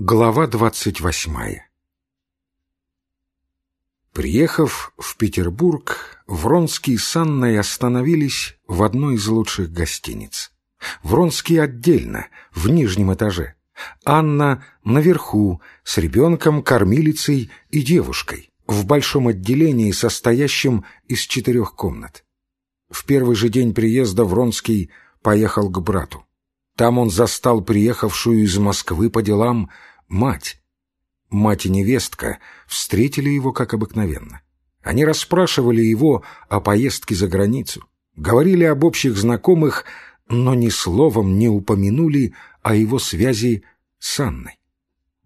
Глава двадцать восьмая Приехав в Петербург, Вронский с Анной остановились в одной из лучших гостиниц. Вронский отдельно, в нижнем этаже. Анна наверху, с ребенком, кормилицей и девушкой, в большом отделении, состоящем из четырех комнат. В первый же день приезда Вронский поехал к брату. Там он застал приехавшую из Москвы по делам мать. Мать и невестка встретили его как обыкновенно. Они расспрашивали его о поездке за границу, говорили об общих знакомых, но ни словом не упомянули о его связи с Анной.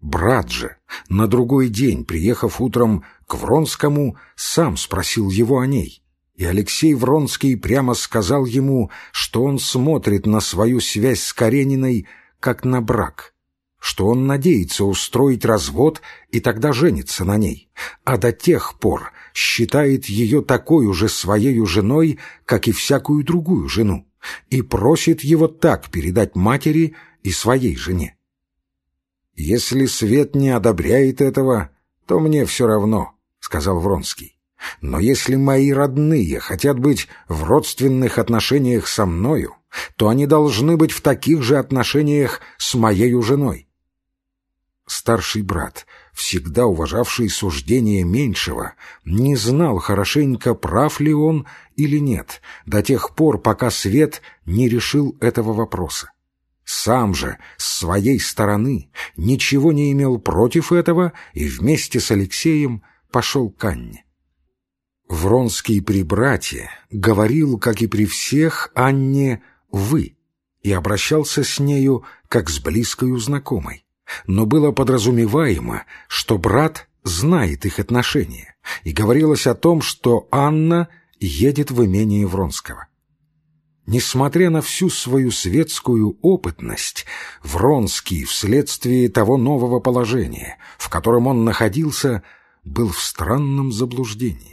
Брат же, на другой день, приехав утром к Вронскому, сам спросил его о ней и Алексей Вронский прямо сказал ему, что он смотрит на свою связь с Карениной как на брак, что он надеется устроить развод и тогда женится на ней, а до тех пор считает ее такой же своей женой, как и всякую другую жену, и просит его так передать матери и своей жене. «Если свет не одобряет этого, то мне все равно», — сказал Вронский. Но если мои родные хотят быть в родственных отношениях со мною, то они должны быть в таких же отношениях с моей женой. Старший брат, всегда уважавший суждение меньшего, не знал хорошенько, прав ли он или нет, до тех пор, пока Свет не решил этого вопроса. Сам же, с своей стороны, ничего не имел против этого и вместе с Алексеем пошел к Анне. Вронский при брате говорил, как и при всех, Анне «вы» и обращался с нею, как с близкою знакомой. Но было подразумеваемо, что брат знает их отношения, и говорилось о том, что Анна едет в имение Вронского. Несмотря на всю свою светскую опытность, Вронский вследствие того нового положения, в котором он находился, был в странном заблуждении.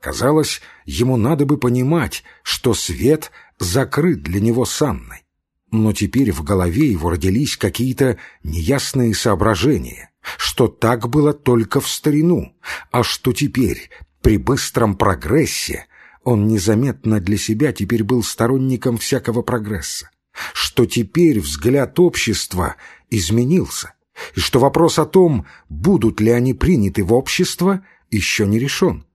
Казалось, ему надо бы понимать, что свет закрыт для него с Анной. Но теперь в голове его родились какие-то неясные соображения, что так было только в старину, а что теперь, при быстром прогрессе, он незаметно для себя теперь был сторонником всякого прогресса, что теперь взгляд общества изменился, и что вопрос о том, будут ли они приняты в общество, еще не решен.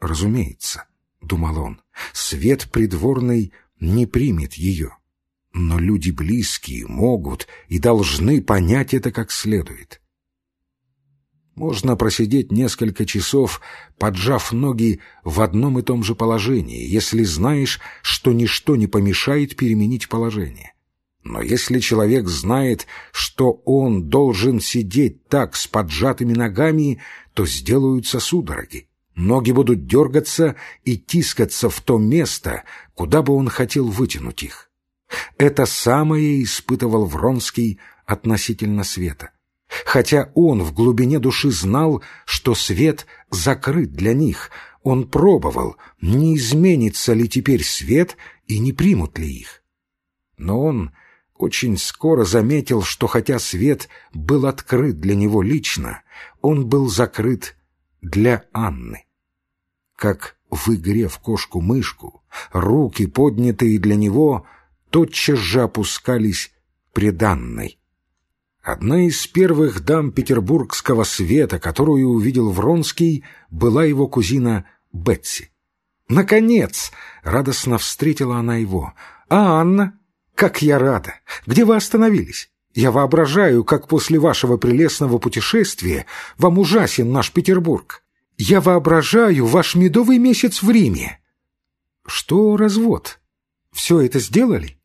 Разумеется, — думал он, — свет придворный не примет ее. Но люди близкие могут и должны понять это как следует. Можно просидеть несколько часов, поджав ноги в одном и том же положении, если знаешь, что ничто не помешает переменить положение. Но если человек знает, что он должен сидеть так с поджатыми ногами, то сделаются судороги. Ноги будут дергаться и тискаться в то место, куда бы он хотел вытянуть их. Это самое испытывал Вронский относительно света. Хотя он в глубине души знал, что свет закрыт для них, он пробовал, не изменится ли теперь свет и не примут ли их. Но он очень скоро заметил, что хотя свет был открыт для него лично, он был закрыт для Анны как в игре в кошку-мышку, руки, поднятые для него, тотчас же опускались преданной. Одна из первых дам петербургского света, которую увидел Вронский, была его кузина Бетси. «Наконец!» — радостно встретила она его. «А Анна? Как я рада! Где вы остановились? Я воображаю, как после вашего прелестного путешествия вам ужасен наш Петербург. Я воображаю ваш медовый месяц в Риме. Что развод? Все это сделали?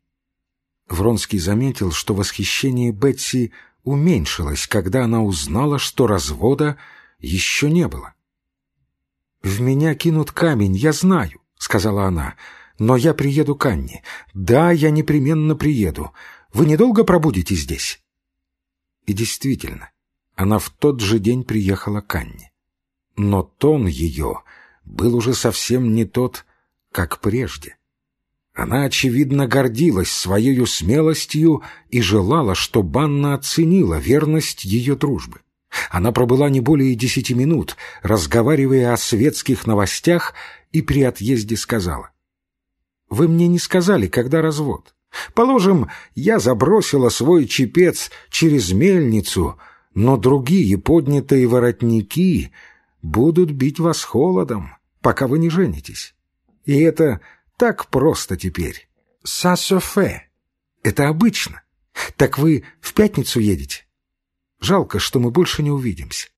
Вронский заметил, что восхищение Бетси уменьшилось, когда она узнала, что развода еще не было. «В меня кинут камень, я знаю», — сказала она, — «но я приеду к Анне. Да, я непременно приеду. Вы недолго пробудете здесь?» И действительно, она в тот же день приехала к Анне но тон ее был уже совсем не тот, как прежде. Она, очевидно, гордилась своей смелостью и желала, чтобы Анна оценила верность ее дружбы. Она пробыла не более десяти минут, разговаривая о светских новостях, и при отъезде сказала. «Вы мне не сказали, когда развод. Положим, я забросила свой чепец через мельницу, но другие поднятые воротники будут бить вас холодом, пока вы не женитесь. И это так просто теперь. Сасофе. Это обычно. Так вы в пятницу едете? Жалко, что мы больше не увидимся.